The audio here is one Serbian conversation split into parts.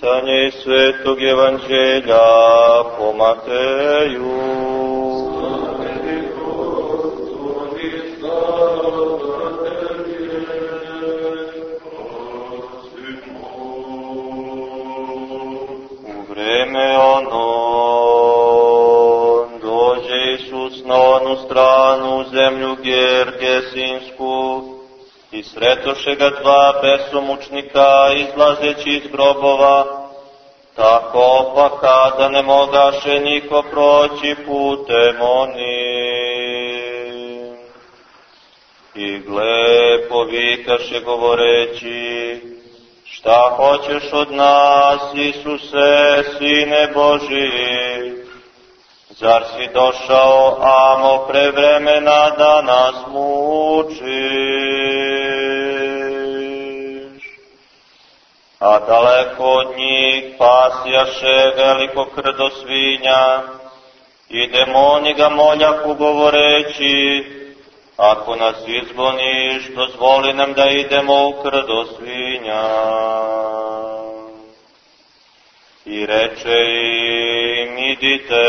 Čitanje iz Svetog Evanđelja po Mateju. U vreme ono dođe Isus na onu stranu zemlju Gergesinsku i sretoše ga dva besomučnika izlazeći iz grobova, tako pa kada ne mogaše niko proći putem onim. I gle, povikaše govoreći, šta hoćeš od nas, Isuse, Sine Boži? Zar si došao, amo, pre vremena da nas mučiš? A daleko od njih pasjaše veliko krdo svinja. I demoni ga moljaku govoreći, ako nas izgoniš, dozvoli nam da idemo u krdo svinja. I reče im, idite,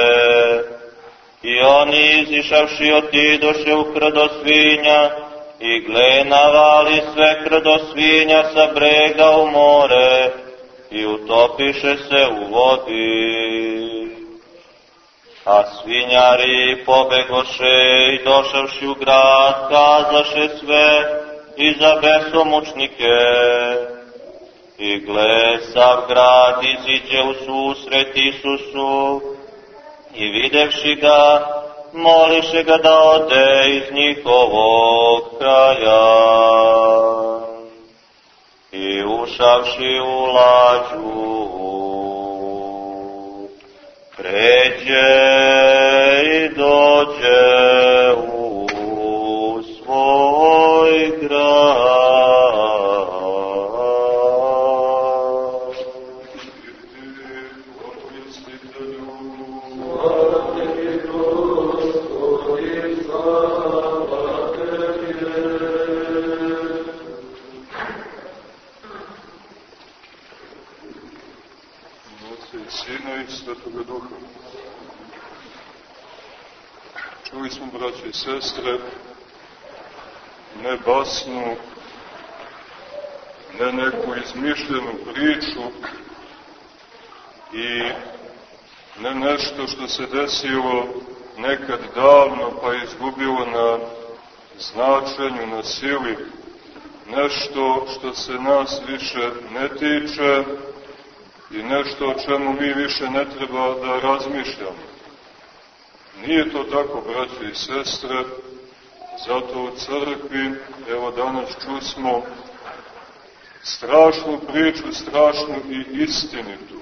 i oni izišavši otidoše u krdo svinja, i gle navali sve krdo svinja sa brega u more, i utopiše se u vodi. A svinjari pobegoše i došavši u grad, kazaše sve i za besomučnike. I gle, sav grad iziđe u susret Isusu i videvši ga, moliše ga da ode iz njihovog kraja. I ušavši u lađu, pređe i dođe u Sina i Svetoga Duha. Čuli smo, braće i sestre, ne basnu, ne neku izmišljenu priču i ne nešto što se desilo nekad davno pa izgubilo na značenju, na sili, nešto što se nas više ne tiče, i nešto o čemu mi više ne treba da razmišljamo. Nije to tako, braće i sestre, zato u crkvi, evo danas čusmo strašnu priču, strašnu i istinitu.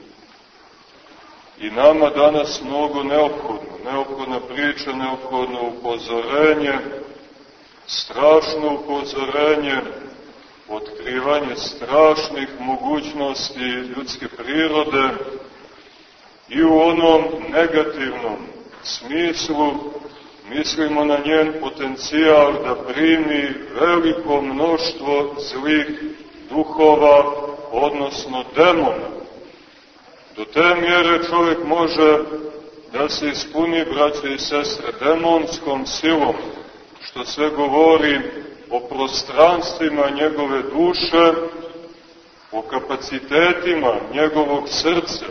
I nama danas mnogo neophodno, neophodna priča, neophodno upozorenje, strašno upozorenje, otkrivanje strašnih mogućnosti ljudske prirode i u onom negativnom smislu mislimo na njen potencijal da primi veliko mnoštvo zlih duhova, odnosno demona. Do te mjere čovjek može da se ispuni, braće i sestre, demonskom silom, što sve govori o prostranstvima njegove duše, o kapacitetima njegovog srca.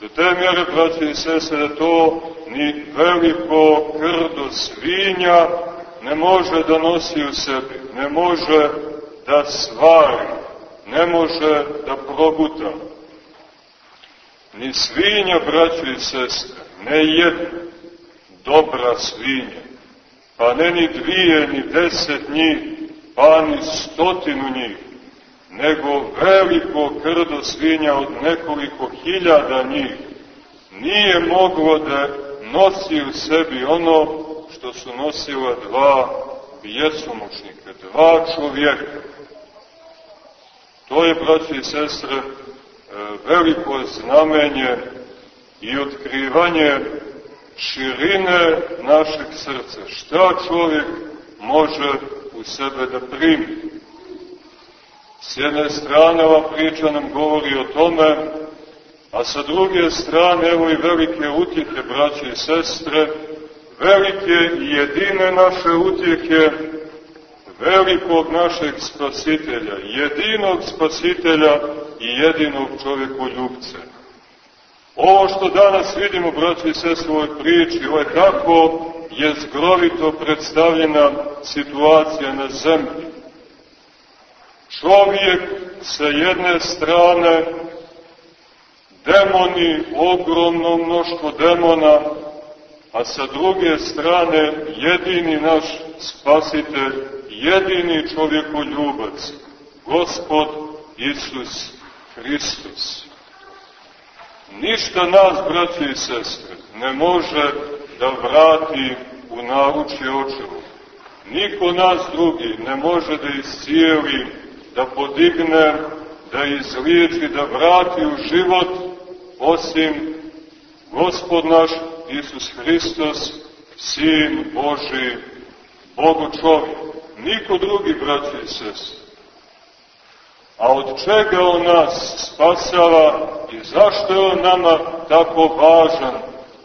Do te mjere, braći i sese, da to ni veliko krdo svinja ne može da nosi u sebi, ne može da stvari, ne može da proguta. Ni svinja, braći i sestre, ne jedna dobra svinja, pa ne ni dvije, ni deset njih, pa ni stotinu njih, nego veliko krdo svinja od nekoliko hiljada njih, nije moglo da nosi u sebi ono što su nosila dva bjesomučnika, dva čovjeka. To je, braći i sestre, veliko znamenje i otkrivanje širine našeg srca. Šta čovjek može u sebe da primi? S jedne strane ova priča nam govori o tome, a sa druge strane evo i velike utjehe, braće i sestre, velike i jedine naše utjehe, velikog našeg spasitelja, jedinog spasitelja i jedinog čovjekoljubca. Ovo što danas vidimo, braći i sestre, u ovoj priči, ovo je kako je zgrovito predstavljena situacija na zemlji. Čovjek sa jedne strane, demoni, ogromno mnoštvo demona, a sa druge strane jedini naš spasitelj, jedini čovjekoljubac, Gospod Isus Hristos. Ništa nas, braće i sestre, ne može da vrati u naručje očevu. Niko nas drugi ne može da iscijeli, da podigne, da izliječi, da vrati u život, osim Gospod naš Isus Hristos, Sin Boži, Bogu čovjek. Niko drugi, braće i sestre. A od čega On nas spasava i zašto je On nama tako važan?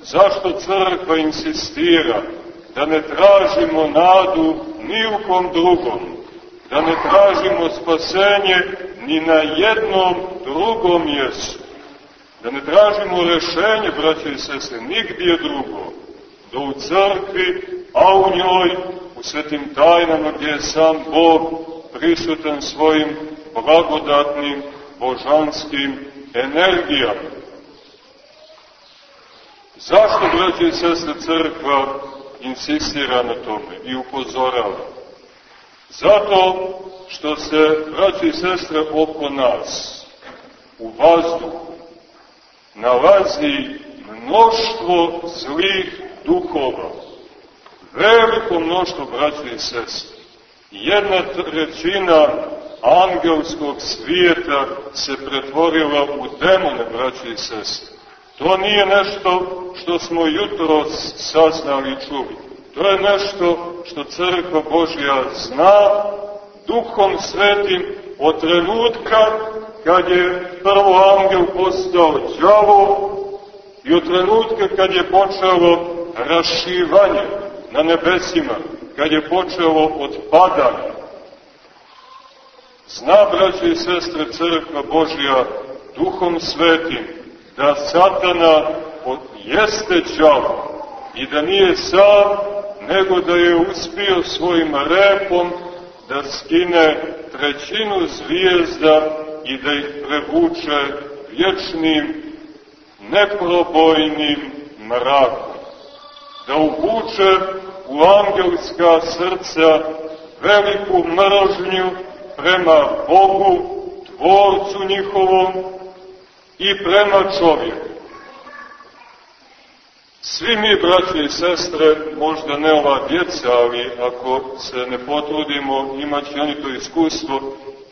Zašto crkva insistira da ne tražimo nadu ni u kom drugom? Da ne tražimo spasenje ni na jednom drugom mjestu? Da ne tražimo rešenje, braće i sestre, nigdje drugo? Da u crkvi, a u njoj, u svetim tajnama gdje je sam Bog prisutan svojim blagodatnim božanskim energijama. Zašto, braće i sestre, crkva insistira na tome i upozorava? Zato što se, braće i sestre, oko nas, u vazduhu, nalazi mnoštvo zlih duhova, veliko mnoštvo, braće i sestre. Jedna trećina angelskog svijeta se pretvorila u demone, braće i sestre. To nije nešto što smo jutro saznali i čuli. To je nešto što Crkva Božja zna duhom svetim od trenutka kad je prvo angel postao djavo i od trenutka kad je počelo rašivanje na nebesima, kad je počelo odpadanje. Zna, braće i sestre, crkva Božja duhom svetim da satana jeste đavo i da nije sam, nego da je uspio svojim repom da skine trećinu zvijezda i da ih prevuče vječnim, neprobojnim mrakom. Da uvuče u angelska srca veliku mržnju prema Bogu, tvorcu njihovom i prema čovjeku. Svi mi, braće i sestre, možda ne ova djeca, ali ako se ne potrudimo, imaće oni to iskustvo,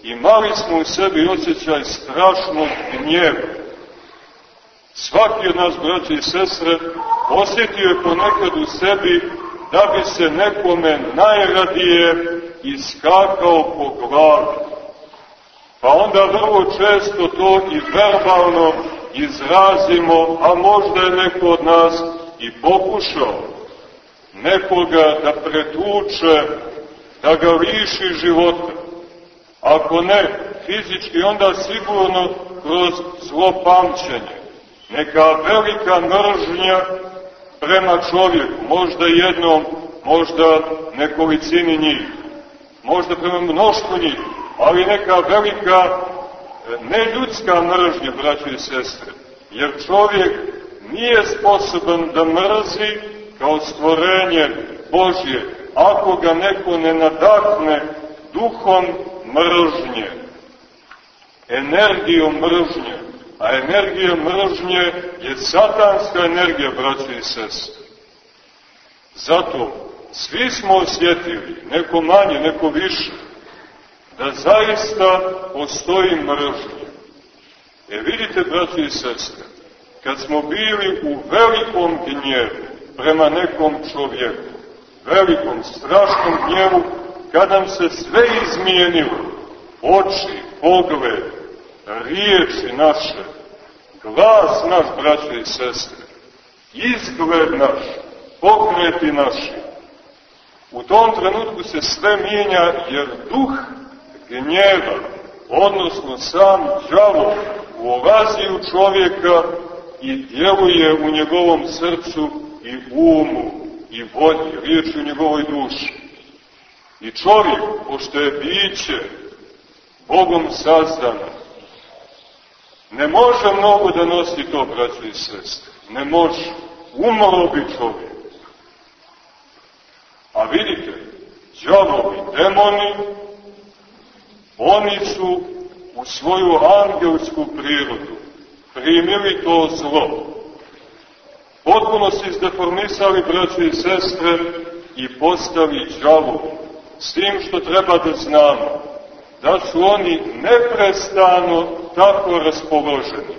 imali smo u sebi osjećaj strašnog gnjeva. Svaki od nas, braće i sestre, osjetio je ponekad u sebi da bi se nekome najradije iskakao po glavi. Pa onda vrlo često to i verbalno izrazimo, a možda je neko od nas i pokušao nekoga da pretuče, da ga liši života. Ako ne fizički, onda sigurno kroz zlopamćenje. Neka velika mržnja prema čovjeku, možda jednom, možda nekolicini njih, možda prema mnoštvu njih, ali neka velika neljudska mržnja, braće i sestre, jer čovjek nije sposoban da mrzi kao stvorenje Božje, ako ga neko ne nadahne duhom mržnje, energijom mržnje, a energija mržnje je satanska energija, braće i sestre. Zato svi smo osjetili, neko manje, neko više, da zaista postoji mržnja. E vidite, braći i sestre, kad smo bili u velikom gnjevu prema nekom čovjeku, velikom, strašnom gnjevu, kad nam se sve izmijenilo, oči, pogled, riječi naše, glas naš, braće i sestre, izgled naš, pokreti naši. U tom trenutku se sve mijenja jer duh gnjeva, odnosno sam džavo, ulazi u čovjeka i djeluje u njegovom srcu i umu i volji, riječ u njegovoj duši. I čovjek, pošto je biće Bogom sazdano, ne može mnogo da nosi to, braćo i sestre. Ne može. Umro bi čovjek. A vidite, džavovi, demoni, oni su u svoju angelsku prirodu primili to zlo. Potpuno se izdeformisali, braći i sestre, i postali džavovi. S tim što treba da znamo, da su oni neprestano tako raspoloženi.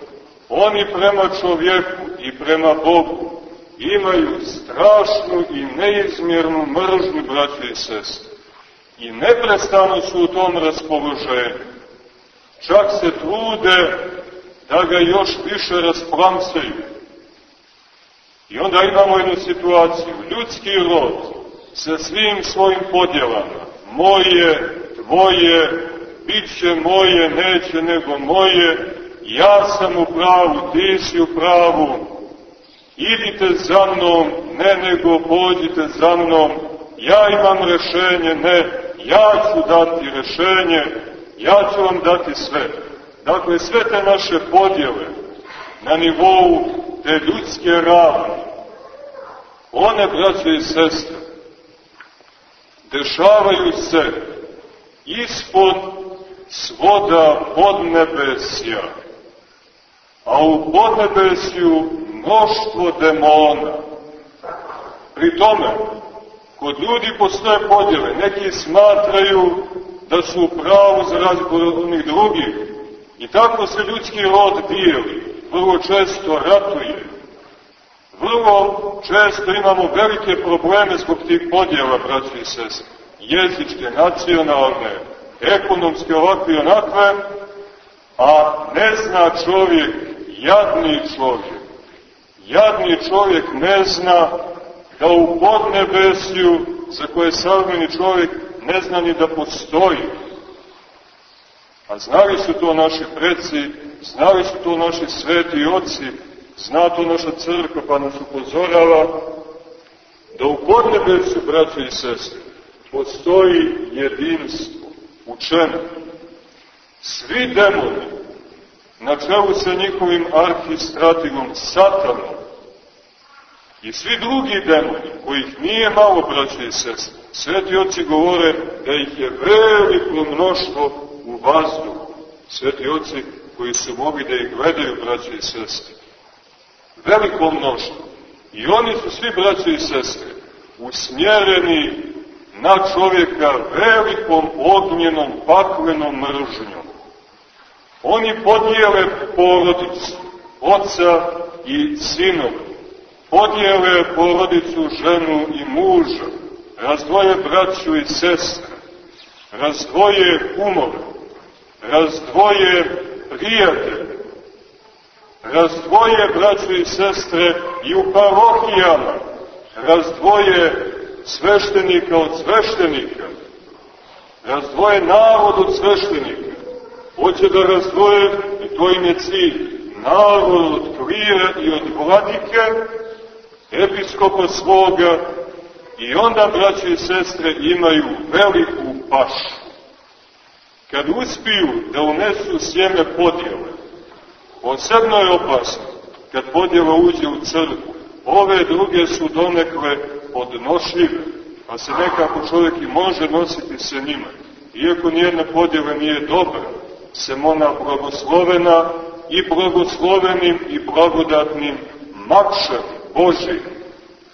Oni prema čovjeku i prema Bogu imaju strašnu i neizmjernu mržnju, braće i sestre. I neprestano su u tom raspoloženju. Čak se trude da ga još više rasplamsaju. I onda imamo jednu situaciju. Ljudski rod sa svim svojim podjelama, moje, tvoje, bit će moje, neće nego moje, ja sam u pravu, ti si u pravu, idite za mnom, ne nego pođite za mnom, ja imam rešenje, ne, ja ću dati rešenje, ja ću vam dati sve. Dakle, sve te naše podjele na nivou te ljudske ravne, one, braće i sestre, dešavaju se ispod svoda podnebesja, a u podnebesju mnoštvo demona. Pri tome, kod ljudi postoje podjele. Neki smatraju da su u pravu za razliku od onih drugih. I tako se ljudski rod dijeli. Vrlo često ratuje. Vrlo često imamo velike probleme zbog tih podjela, braći i sese. Jezičke, nacionalne, ekonomske, ovakve i onakve, a ne zna čovjek, jadni čovjek, Jadni čovjek ne zna da u podnebesju za koje savremeni čovjek ne zna ni da postoji. A znali su to naši preci, znali su to naši sveti oci, zna to naša crkva pa nas upozorava da u podnebesju, braće i sestre, postoji jedinstvo. U čemu? Svi demoni, na čelu sa njihovim arhistratigom Satanom, I svi drugi demoni, kojih nije malo, braće i sestre, sveti oci govore da ih je veliko mnoštvo u vazduhu. Sveti oci koji su mogli da ih gledaju, braće i sestre. Veliko mnoštvo. I oni su svi, braće i sestre, usmjereni na čovjeka velikom ognjenom, paklenom mržnjom. Oni podijele porodicu, oca i sinova. Podijele porodicu, ženu i muža, razdvoje braću i sestre, razdvoje kumove, razdvoje prijatelje, razdvoje braću i sestre i u parohijama, razdvoje sveštenika od sveštenika, razdvoje narod od sveštenika, hoće da razdvoje, i to im je cilj, narod od klire i od vladike, episkopa svoga i onda, braće i sestre, imaju veliku pašu. Kad uspiju da unesu sjeme podjele, posebno je opasno kad podjela uđe u crkvu. Ove druge su donekle podnošljive, pa se nekako čovjek i može nositi sa njima. Iako nijedna podjela nije dobra, se ona blagoslovena i blagoslovenim i blagodatnim makšem Boži,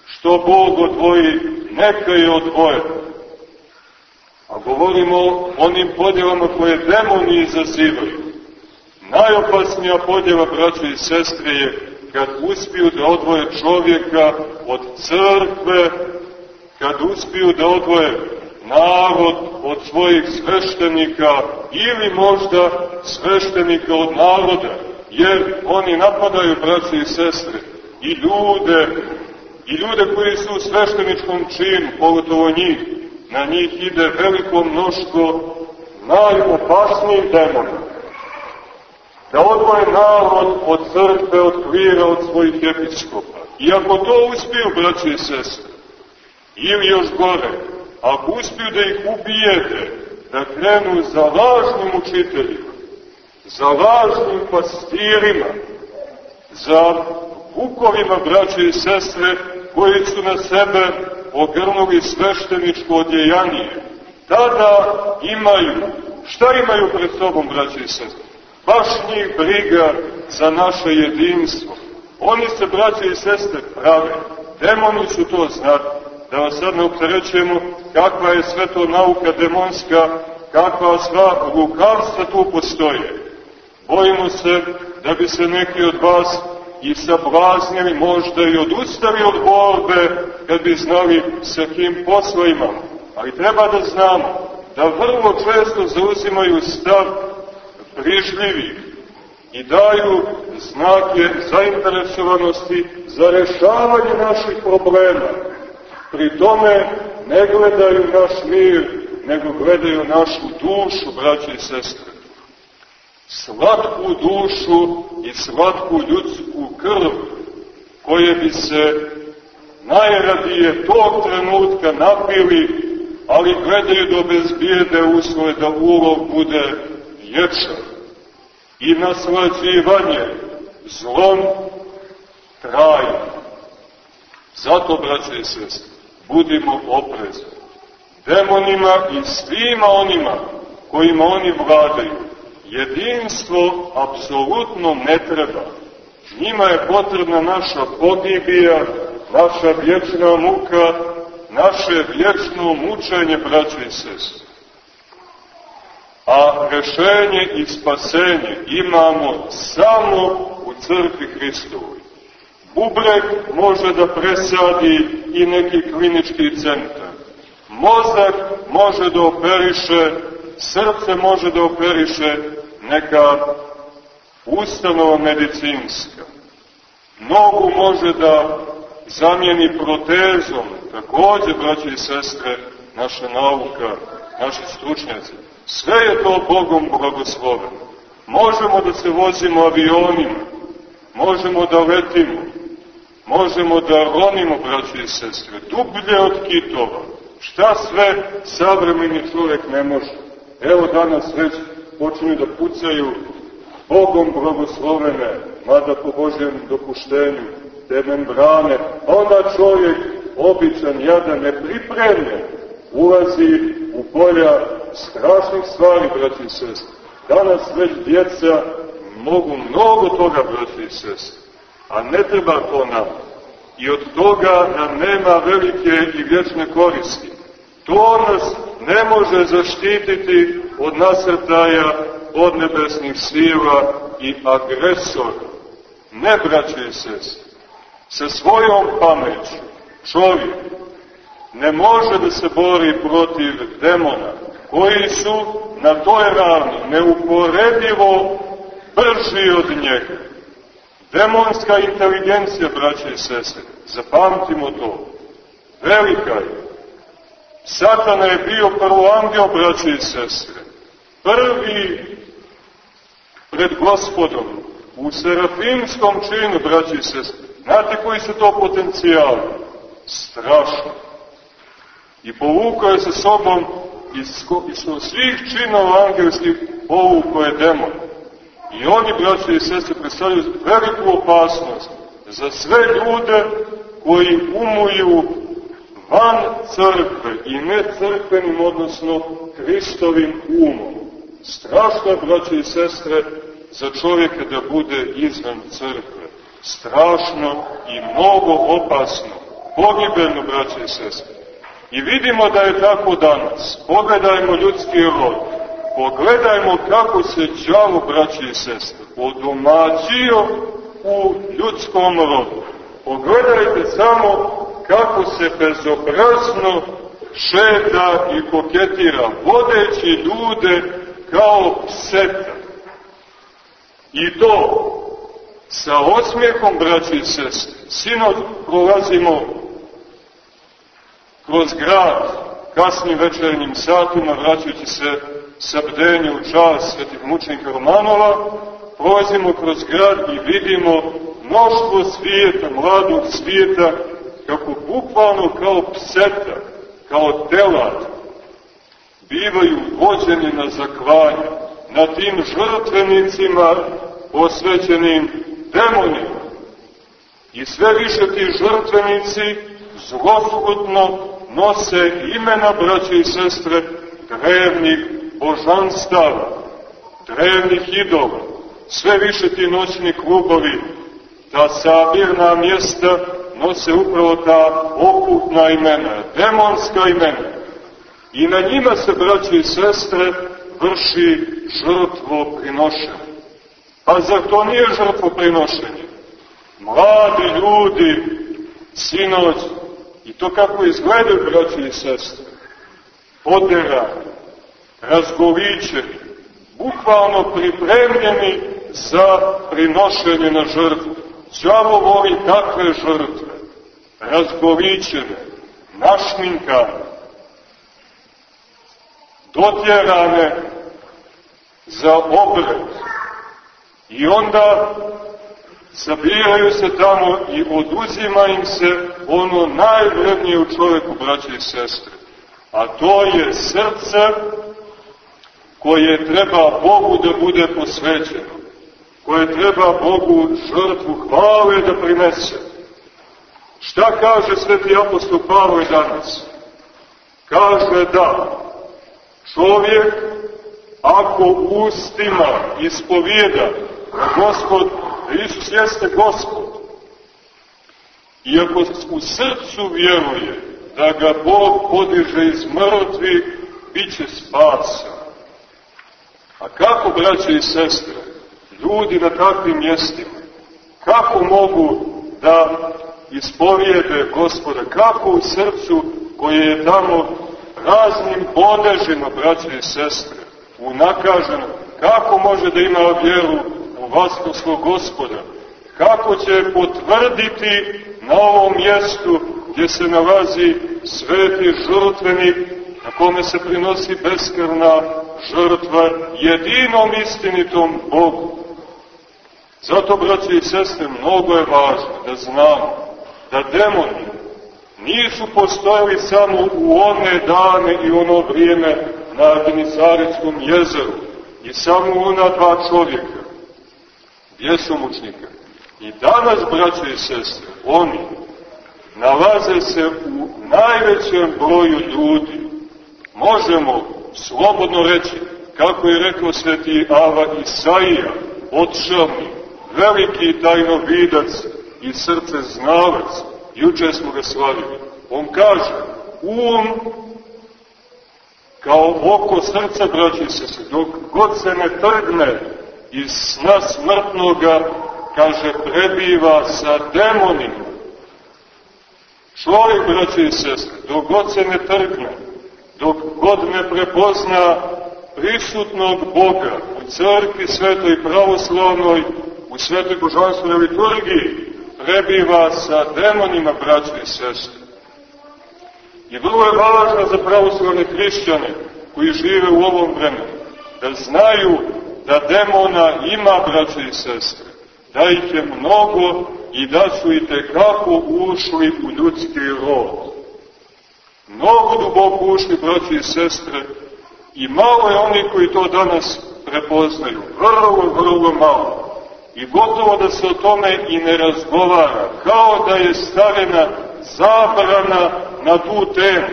što Bog odvoji, neka je odvoje. A govorimo o onim podjelama koje demoni izazivaju. Najopasnija podjela, braće i sestre, je kad uspiju da odvoje čovjeka od crkve, kad uspiju da odvoje narod od svojih sveštenika ili možda sveštenika od naroda, jer oni napadaju braće i sestre i ljude, i ljude koji su u svešteničkom činu, pogotovo njih, na njih ide veliko mnoštvo najopasnijih demona. Da odvoje narod od crkve, od klira, od svojih episkopa. I ako to uspiju, braće i sestre, ili još gore, ako uspiju da ih ubijete, da krenu za lažnim učiteljima, za lažnim pastirima, za vukovima, braće i sestre, koji su na sebe ogrnuli svešteničko odjejanije, tada imaju, šta imaju pred sobom, braće i sestre? Baš njih briga za naše jedinstvo. Oni se, braće i sestre, prave. Demoni su to znati. Da vas sad ne opterećujemo kakva je sve to nauka demonska, kakva sva lukavstva tu postoje. Bojimo se da bi se neki od vas i sablaznili, možda i odustali od borbe, kad bi znali sa kim posla imamo. Ali treba da znamo da vrlo često zauzimaju stav prižljivih i daju znake zainteresovanosti za rešavanje naših problema. Pri tome ne gledaju naš mir, nego gledaju našu dušu, braće i sestre slatku dušu i slatku ljudsku krv, koje bi se najradije tog trenutka napili, ali gledaju do bezbijede uslove da ulov bude vječan i naslađivanje zlom traje. Zato, braće i sestre, budimo oprezni. Demonima i svima onima kojima oni vladaju, jedinstvo apsolutno ne treba. Njima je potrebna naša pogibija, naša vječna muka, naše vječno mučenje, braće i sestre. A rešenje i spasenje imamo samo u crkvi Hristovoj. Bubrek može da presadi i neki klinički centar. Mozak može da operiše, srce može da operiše, neka ustanova medicinska. Nogu može da zamijeni protezom, takođe, braće i sestre, naša nauka, naši stručnjaci. Sve je to Bogom blagosloveno. Možemo da se vozimo avionima, možemo da letimo, možemo da ronimo, braće i sestre, dublje od kitova. Šta sve savremeni čovjek ne može? Evo danas već počinju da pucaju Bogom blagoslovene, mada po Božjem dopuštenju, te membrane, onda čovjek, običan, jadan, nepripremljen, ulazi u polja strašnih stvari, braći i sestri. Danas već djeca mogu mnogo toga, braći i sestri, a ne treba to nam. I od toga nam nema velike i vječne koristi. To nas ne može zaštititi od nasrtaja od nebesnih sila i agresora. Ne, braće i sa svojom pameću čovjek ne može da se bori protiv demona, koji su na toj ravni neuporedivo brži od njega. Demonska inteligencija, braće i sestre, zapamtimo to, velika je. Satana je bio prvo angel, braće i sestre. Prvi pred gospodom, u serafimskom činu, braće i sestre. Znate koji su to potencijali? Strašno. I povukao je sa sobom iz, iz svih činova angelskih povukao je demon. I oni, braće i sestre, predstavljaju veliku opasnost za sve ljude koji umuju van crkve i ne crkvenim, odnosno Hristovim umom. Strašno je, braće i sestre, za čovjeka da bude izvan crkve. Strašno i mnogo opasno, pogibeno, braće i sestre. I vidimo da je tako danas. Pogledajmo ljudski rod. Pogledajmo kako se đavo, braće i sestre, odomaćio u ljudskom rodu. Pogledajte samo kako se bezobrazno šeta i koketira, vodeći ljude kao pseta. I to sa osmijehom, braći i sestre. Sinod prolazimo kroz grad, kasnim večernjim satima, vraćajući se sa u čas svetih mučenika Romanova, prolazimo kroz grad i vidimo mnoštvo svijeta, mladog svijeta, kako bukvalno kao pseta, kao telat, bivaju vođeni na zakvanje, na tim žrtvenicima posvećenim demonima. I sve više ti žrtvenici zloslutno nose imena braće i sestre drevnih božanstava, drevnih idola. Sve više ti noćni klubovi, ta sabirna mjesta nose upravo ta okutna imena, demonska imena. I na njima se, braće i sestre, vrši žrtvo prinošenje. A zar to nije žrtvo prinošenje? Mladi ljudi, sinoć, i to kako izgledaju, braće i sestre, poderani, razgoličeni, bukvalno pripremljeni za prinošenje na žrtvu. Đavo voli takve žrtve, razgoličene, našminkane, dotjerane za obred. I onda sabiraju se tamo i oduzima im se ono najvrednije u čoveku, braće i sestre. A to je srce koje treba Bogu da bude posvećeno, koje treba Bogu žrtvu hvale da prinese. Šta kaže sveti apostol Pavle danas? Kaže da čovjek ako ustima ispovijeda da Gospod, da Isus jeste Gospod, i ako u srcu vjeruje da ga Bog podiže iz mrtvi, bit će spasan. A kako, braće i sestre, ljudi na takvim mjestima, kako mogu da ispovijede gospoda, kako u srcu koje je tamo raznim bodežima, braće i sestre, unakaženo, kako može da ima vjeru u vaskrslo gospoda, kako će potvrditi na ovom mjestu gdje se nalazi sveti žrtvenik na kome se prinosi beskrvna žrtva jedinom istinitom Bogu. Zato, braći i sestre, mnogo je važno da znamo da demoni nisu postojali samo u one dane i ono vrijeme na Genisaretskom jezeru i samo u ona dva čovjeka, vjesomučnika. I danas, braće i sestre, oni nalaze se u najvećem broju ljudi. Možemo slobodno reći, kako je rekao sveti Ava Isaija, odšavni, veliki tajnovidac i srce znalac, juče smo ga slavili. On kaže, um kao oko srca, braći se, dok god se ne trgne iz sna smrtnoga, kaže, prebiva sa demonima. Čovjek, braći i sestre, dok god se ne trgne, dok god ne prepozna prisutnog Boga u crkvi svetoj pravoslavnoj, u svetoj božanstvenoj liturgiji, prebiva sa demonima, braći i sestre. I vrlo je važno za pravoslavne hrišćane koji žive u ovom vremenu, da znaju da demona ima, braće i sestre, da ih je mnogo i da su i tekako ušli u ljudski rod. Mnogo duboko ušli, braći i sestre, i malo je oni koji to danas prepoznaju. Vrlo, vrlo malo. I gotovo da se o tome i ne razgovara, kao da je stavljena zabrana na tu temu.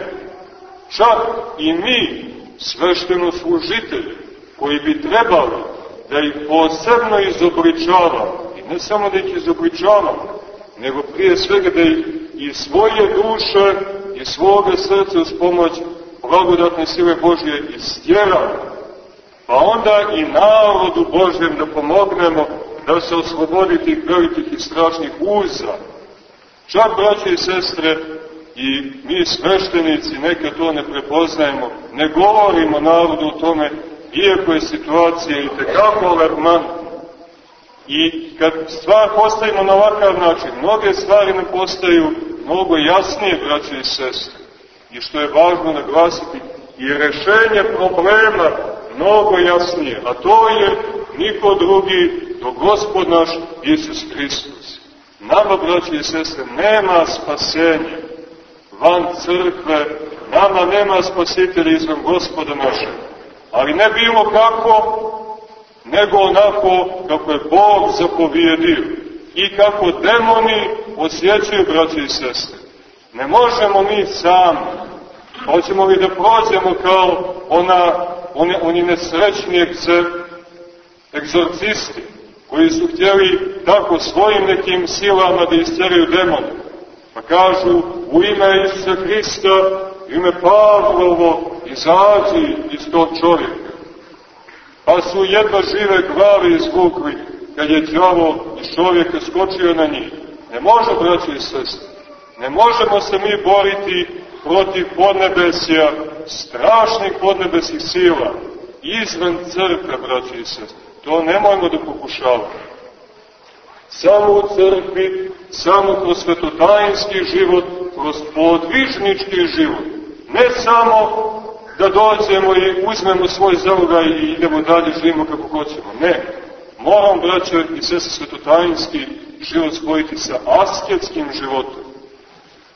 Čak i mi, svešteno služitelji, koji bi trebali da ih posebno izobličavamo, i ne samo da ih izobličavamo, nego prije svega da ih i svoje duše i svoga srca uz pomoć blagodatne sile Božje istjeramo, pa onda i narodu Božjem da pomognemo da se oslobodi tih velikih i strašnih uza. Čak, braće i sestre, i mi sveštenici nekad to ne prepoznajemo, ne govorimo narodu o tome, iako je situacija i tekako alarmantna. I kad stvar postavimo na ovakav način, mnoge stvari ne postaju mnogo jasnije, braće i sestre. I što je važno naglasiti, i rešenje problema mnogo jasnije, a to je niko drugi do gospod naš Isus Hristos. Nama, braći i sestre, nema spasenja van crkve, nama nema spasitelja izvan gospoda našeg. Ali ne bilo kako, nego onako kako je Bog zapovjedio i kako demoni osjećaju, braći i sestre. Ne možemo mi sami, hoćemo li da prođemo kao ona, oni, oni nesrećni egzorcisti, koji su htjeli tako svojim nekim silama da istjeraju demone. Pa kažu, u ime Isusa Hrista, ime Pavlovo, izađi iz tog čovjeka. Pa su jedva žive glave izvukli, kad je djavo iz čovjeka skočio na njih. Ne može, braći i sestri, ne možemo se mi boriti protiv podnebesija, strašnih podnebesih sila, izvan crkve, braći i sestri. To nemojmo da pokušavamo. Samo u crkvi, samo kroz svetotajinski život, kroz podvižnički život. Ne samo da dođemo i uzmemo svoj zalogaj i idemo dalje, živimo kako hoćemo. Ne. Moram, braćo i sese, svetotajinski život spojiti sa asketskim životom.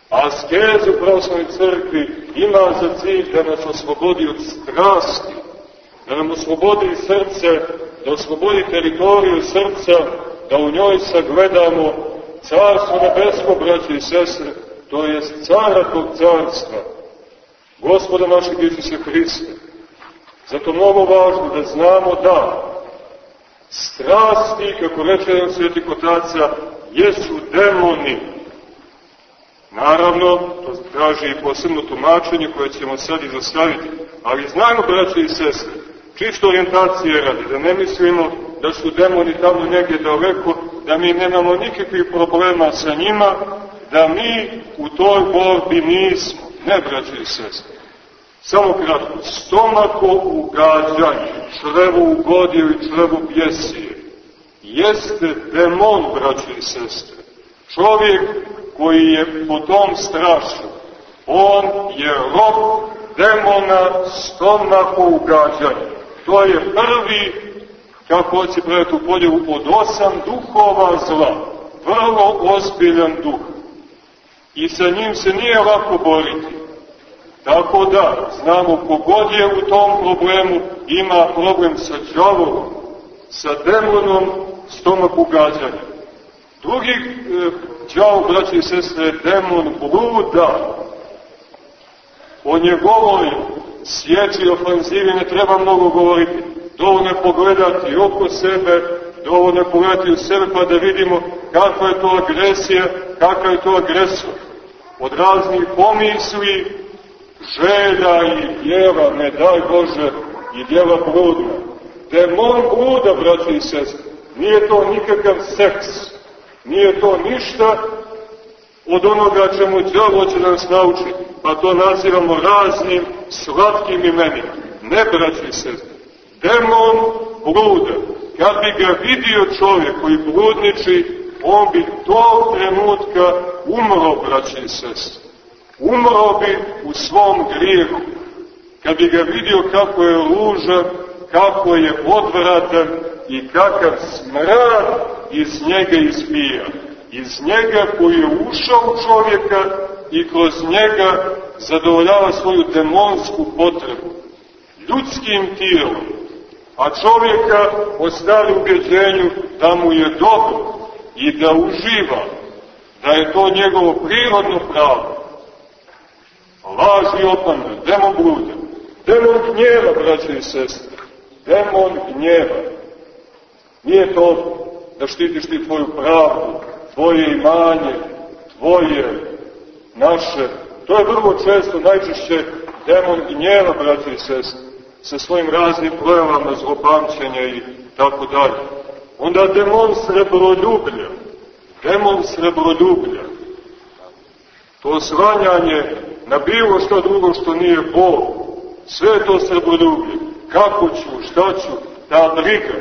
Askez u pravoslavnoj crkvi ima za cilj da nas oslobodi od strasti, da nam oslobodi srce, da oslobodi teritoriju srca, da u njoj sagledamo carstvo nebesko, braće i sestre, to je cara tog carstva, gospoda našeg Isusa Hrista. Zato mnogo važno da znamo da strasti, kako reče jedan sveti kotaca, jesu demoni. Naravno, to traži i posebno tumačenje koje ćemo sad izostaviti, ali znajmo, braće i sestre, čisto orijentacije radi, da ne mislimo da su demoni tamo negdje daleko, da mi nemamo nikakvih problema sa njima, da mi u toj borbi nismo. Ne, braći i sestre. Samo kratko. Stomako ugađanje, črevo ugodije i črevo bjesije, jeste demon, braći i sestre. Čovjek koji je po tom strašu, on je rob demona stomako ugađanja. To je prvi kako hoće praviti u podjelu, od osam duhova zla. Vrlo ozbiljan duh. I sa njim se nije lako boriti. Tako da, znamo, kogod je u tom problemu, ima problem sa džavorom, sa demonom stomak ugađanja. Drugi e, džavo, braći i sestre, demon bluda. O njegovoj sjeći ofanzivi ne treba mnogo govoriti dovoljno je pogledati oko sebe, dovoljno je pogledati u sebe pa da vidimo kakva je to agresija, kakav je to agresor. Od raznih pomisli, želja i djela, ne daj Bože, i djela bludna. Demon bluda, braći i sestre, nije to nikakav seks, nije to ništa od onoga čemu djavo će nas naučiti, pa to nazivamo raznim slatkim imenima. Ne, braći i sestre, demon bluda. Kad bi ga vidio čovjek koji bludniči, on bi tog trenutka umro, braći i sestri. Umro bi u svom grijehu. Kad bi ga vidio kako je ružan, kako je odvratan i kakav smrad iz njega ispija. Iz njega koji je ušao u čovjeka i kroz njega zadovoljava svoju demonsku potrebu. Ljudskim tijelom a čovjeka ostavi ubjeđenju da mu je dobro i da uživa, da je to njegovo prirodno pravo. Laž i opanda, demon bluda, demon gnjeva, braće i sestre, demon gnjeva. Nije to da štitiš ti tvoju pravdu, tvoje imanje, tvoje, naše. To je vrlo često, najčešće, demon gnjeva, braće i sestre sa svojim raznim projevama zlopamćenja i tako dalje. Onda demon srebroljublja, demon srebroljublja. to svanjanje na bilo što drugo što nije Bog, sve to srboljublje, kako ću, šta ću, ta briga,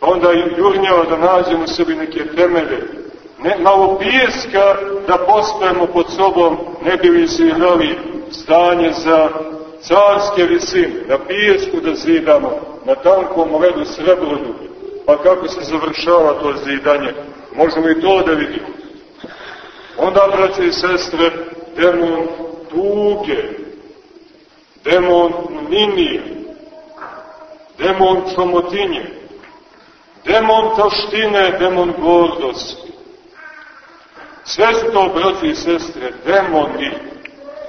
pa onda i jurnjava da nađemo u sebi neke temelje, ne, malo pijeska da pospajemo pod sobom, ne bi li se stanje za carske visine, na pijesku da zidamo, na tankom ledu srebroljublje. Pa kako se završava to zidanje? Možemo i to da vidimo. Onda, braće i sestre, demon tuge, demon ninije, demon čomotinje, demon taštine, demon gordosti. Sve su to, braći i sestre, demoni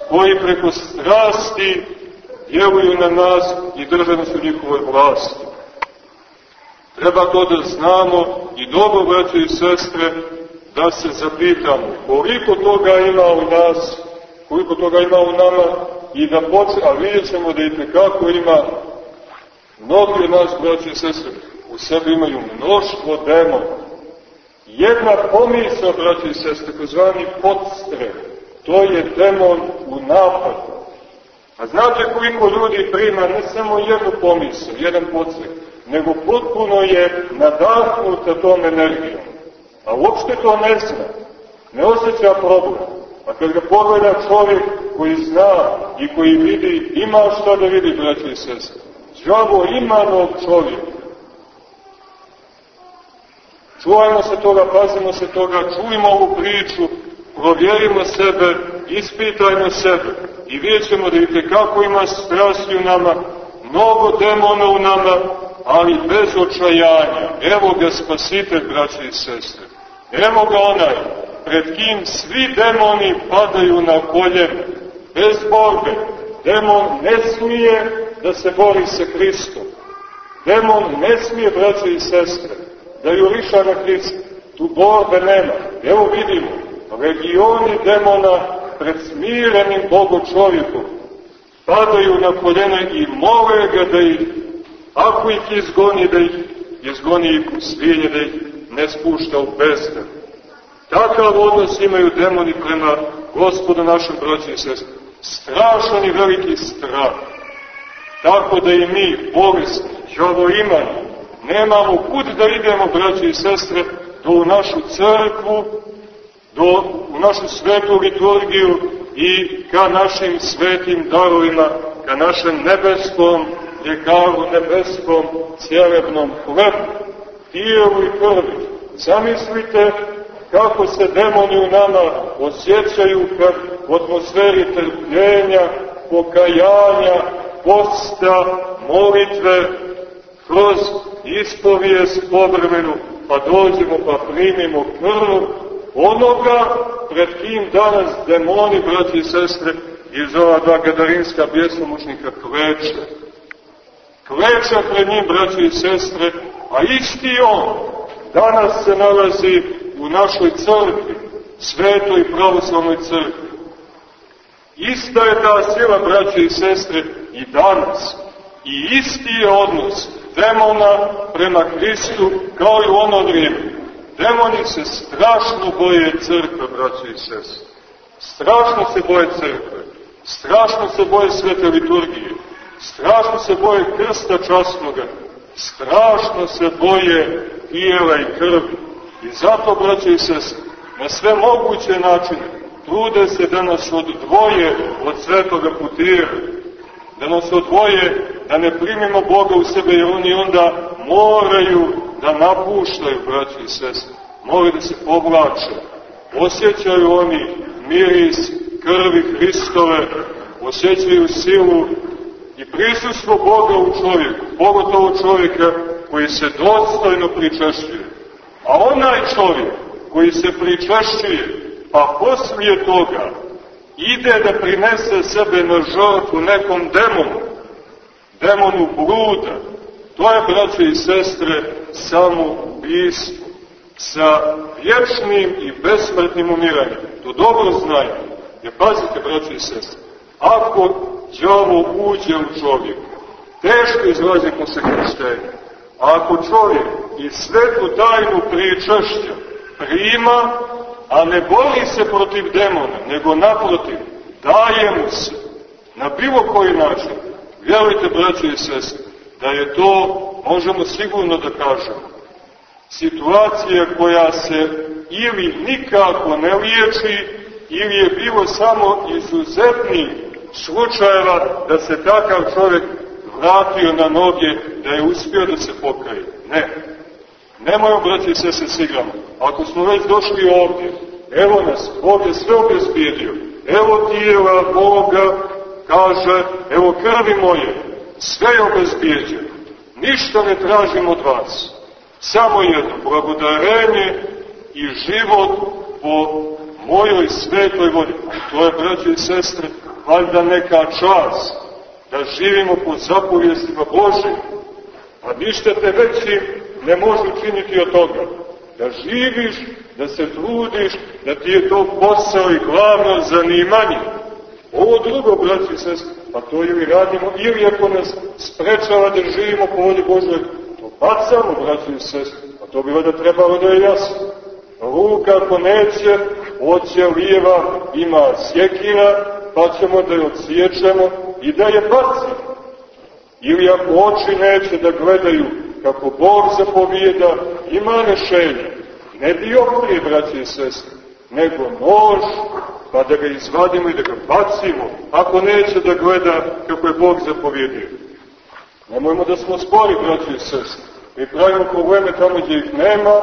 koji preko strasti djeluju na nas i drže nas u njihovoj vlasti. Treba to da znamo i dobro, braći i sestre, da se zapitamo koliko toga ima u nas, koliko toga ima u nama i da počne, a vidjet ćemo da i tekako ima mnogi od nas, braći i sestre, u sebi imaju mnoštvo demona. Jedna pomisla, braći i sestre, kozvani podstrel, to je demon u napadu. A znate koliko ljudi prima ne samo jednu pomislu, jedan podstrel, nego potpuno je nadahnuta tom energijom. A uopšte to ne zna, ne osjeća problem. A kad ga pogleda čovjek koji zna i koji vidi, ima šta da vidi, braći i sestre. Džavo ima nog čovjeka. Čuvajmo se toga, pazimo se toga, čujmo ovu priču, provjerimo sebe, ispitajmo sebe i vidjet ćemo da vidite kako ima strasti u nama, mnogo demona u nama, ali bez očajanja. Evo ga spasitelj, braće i sestre. Evo ga onaj, pred kim svi demoni padaju na kolje, bez borbe. Demon ne smije da se bori sa Hristom. Demon ne smije, braće i sestre, da juriša na Hrista. Tu borbe nema. Evo vidimo, regioni demona pred smirenim Bogo čovjekom padaju na koljena i mole ga da ih, ako ih izgoni, da ih izgoni ih u svijenje, da ih ne spušta u bezdan. Takav odnos imaju demoni prema gospodu našem broći i sestri. Strašan i veliki strah. Tako da i mi, bolesni, džavo imamo, nemamo kud da idemo, braći i sestre, do u našu crkvu, do u našu svetu liturgiju i ka našim svetim darovima, ka našem nebeskom ljekaru, nebeskom cjelebnom hlebu, tijelu i krvi. Zamislite kako se demoni u nama osjećaju kad u atmosferi trpljenja, pokajanja, posta, molitve, kroz ispovijest povremenu, pa dođemo pa primimo krv onoga pred kim danas demoni, braći i sestre, iz ova dva gadarinska bjesnomučnika kleče. Kleče pred njim, braći i sestre, a isti on danas se nalazi u našoj crkvi, svetoj pravoslavnoj crkvi. Ista je ta sila, braći i sestre, i danas. I isti je odnos demona prema Hristu kao i u ono vrijeme. Demoni se strašno boje crkve, braći i sestre. Strašno se boje crkve. Strašno se boje svete liturgije. Strašno se boje krsta časnoga. Strašno se boje tijela i krvi. I zato, braći i sestre, na sve moguće načine trude se da nas odvoje od svetoga putira, da nas odvoje, da ne primimo Boga u sebe, jer oni onda moraju da napuštaju, braći i sestre, moraju da se povlače. Osjećaju oni miris krvi Hristove, osjećaju silu i prisustvo Boga u čovjeku, pogotovo čovjeka koji se dostojno pričešćuje. A onaj čovjek koji se pričešćuje, pa poslije toga ide da prinese sebe na žrtvu nekom demonu, demonu bluda, to je, braće i sestre, samo ubistvo sa vječnim i besmrtnim umiranjem. To dobro znaju. Jer pazite, braće i sestre, ako djavo uđe u čovjeku, teško izlazi posle krštenja. Ako čovjek i svetu tajnu pričašća prima, a ne bori se protiv demona, nego naprotiv, daje mu se, na bilo koji način. Vjerujte, braće i sestre, da je to, možemo sigurno da kažemo, situacija koja se ili nikako ne liječi, ili je bilo samo izuzetni slučajeva da se takav čovjek vratio na noge, da je uspio da se pokaje. Ne. Nemoj, braći se, se sigramo. Ako smo već došli ovdje, evo nas, Bog je sve obezbijedio. Evo tijela Boga, kaže, evo krvi moje, sve je obezbijeđeno. Ništa ne tražim od vas. Samo jedno, blagodarenje i život po mojoj svetoj vodi. To je, braći i sestre, valjda neka čast da živimo po zapovjestima Božim. A ništa te veći ne može učiniti od toga. Da živiš, da se trudiš, da ti je to posao i glavno zanimanje. Ovo drugo, braći i pa to ili radimo, ili ako nas sprečava da živimo po vodi Božoj, to bacamo, braći i sestre. A to bi da trebalo da je jasno. Ruka ako neće, oće lijeva ima sjekira, pa ćemo da je odsiječemo i da je bacimo. Ili ako oči neće da gledaju kako Bog zapovijeda, ima rešenje. Ne dioptrije, braće i sestre, nego nož, pa da ga izvadimo i da ga bacimo, ako neće da gleda kako je Bog zapovjedio. Nemojmo da smo spori, braće i sestre. Mi pravimo probleme tamo gdje ih nema,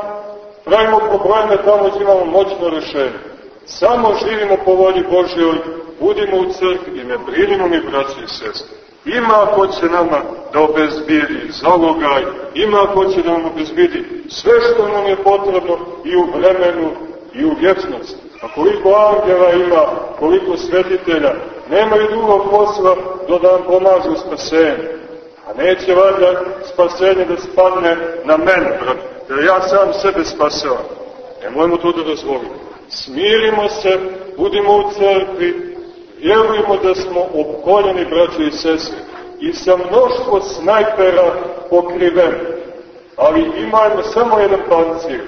pravimo probleme tamo gdje imamo moćno rešenje. Samo živimo po volji Božjoj, budimo u crkvi ne brinimo mi, braći i sestre. Ima ko će nama da obezbijedi zalogaj, ima ko će da nam obezbijedi sve što nam je potrebno i u vremenu i u vječnosti. A koliko angela ima, koliko svetitelja, nema i drugog posla do da nam pomažu u spasenju. A neće valjda spasenje da spadne na mene, brat, jer ja sam sebe spasevam. Nemojmo to da dozvolimo. Smirimo se, budimo u crkvi, vjerujemo da smo opkoljeni, braći i sestre, i sa mnoštvo snajpera pokriveni. Ali imajmo samo jedan pancir,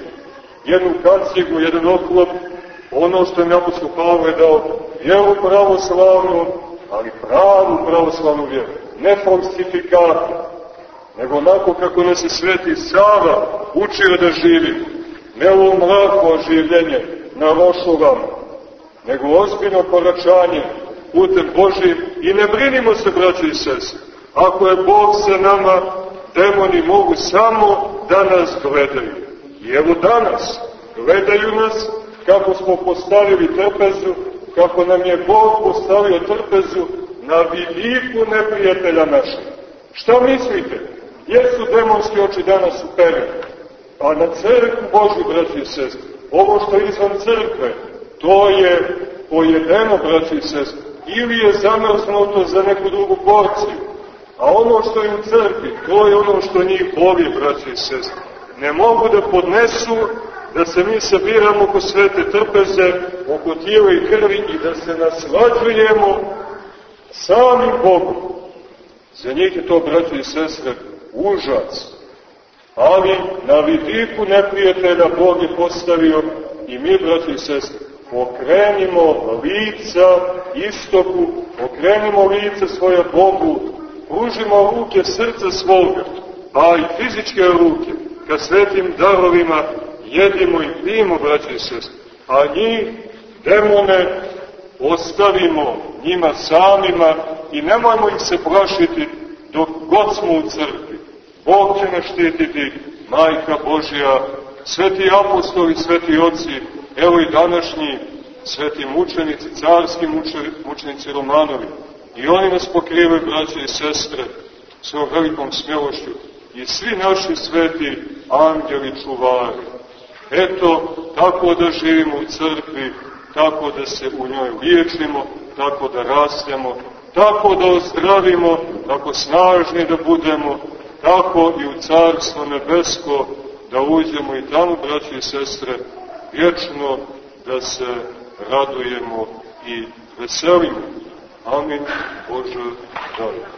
jednu kacigu, jedan oklop, ono što je apostol Pavle dao, vjeru pravoslavnu, ali pravu pravoslavnu vjeru, ne falsifikatu, nego onako kako nas je sveti Sava učio da živi, ne ovo mlako življenje na rošuvama, nego ozbiljno koračanje putem Božim i ne brinimo se, braći i sese. Ako je Bog sa nama, demoni mogu samo da nas gledaju. I evo danas, gledaju nas kako smo postavili trpezu, kako nam je Bog postavio trpezu na vidiku neprijatelja našeg. Šta mislite? Gdje su demonski oči danas upereni? A na crkvu Božju, braći i sestri, ovo što je izvan crkve, to je pojedeno, braći i sestri, ili je zamrznuto za neku drugu porciju. A ono što je u crkvi, to je ono što njih boli, braći i sestri. Ne mogu da podnesu da se mi sabiramo oko svete trpeze, oko tijela i krvi i da se naslađujemo samim Bogom. Za njih je to, braći i sestre, užas. Ali na vidiku neprijatelja Bog je postavio i mi, braći i sestre, okrenimo lica istoku, okrenimo lice svoje Bogu, pružimo ruke srca svoga, pa i fizičke ruke, ka svetim darovima jedimo i pijemo, braći i sestri, a njih, demone, ostavimo njima samima i nemojmo ih se plašiti dok god smo u crkvi. Bog će nas štititi, Majka Božja, sveti apostoli, sveti oci, evo i današnji sveti mučenici, carski mučenici Romanovi. I oni nas pokrivaju, braće i sestre, svojom velikom smjelošću. I svi naši sveti angeli čuvari. Eto, tako da živimo u crkvi, tako da se u njoj liječimo, tako da rastemo, tako da ozdravimo, tako snažni da budemo, tako i u Carstvo nebesko da uđemo i tamo, braći i sestre, vječno da se radujemo i veselimo. Amin. Bože, daj.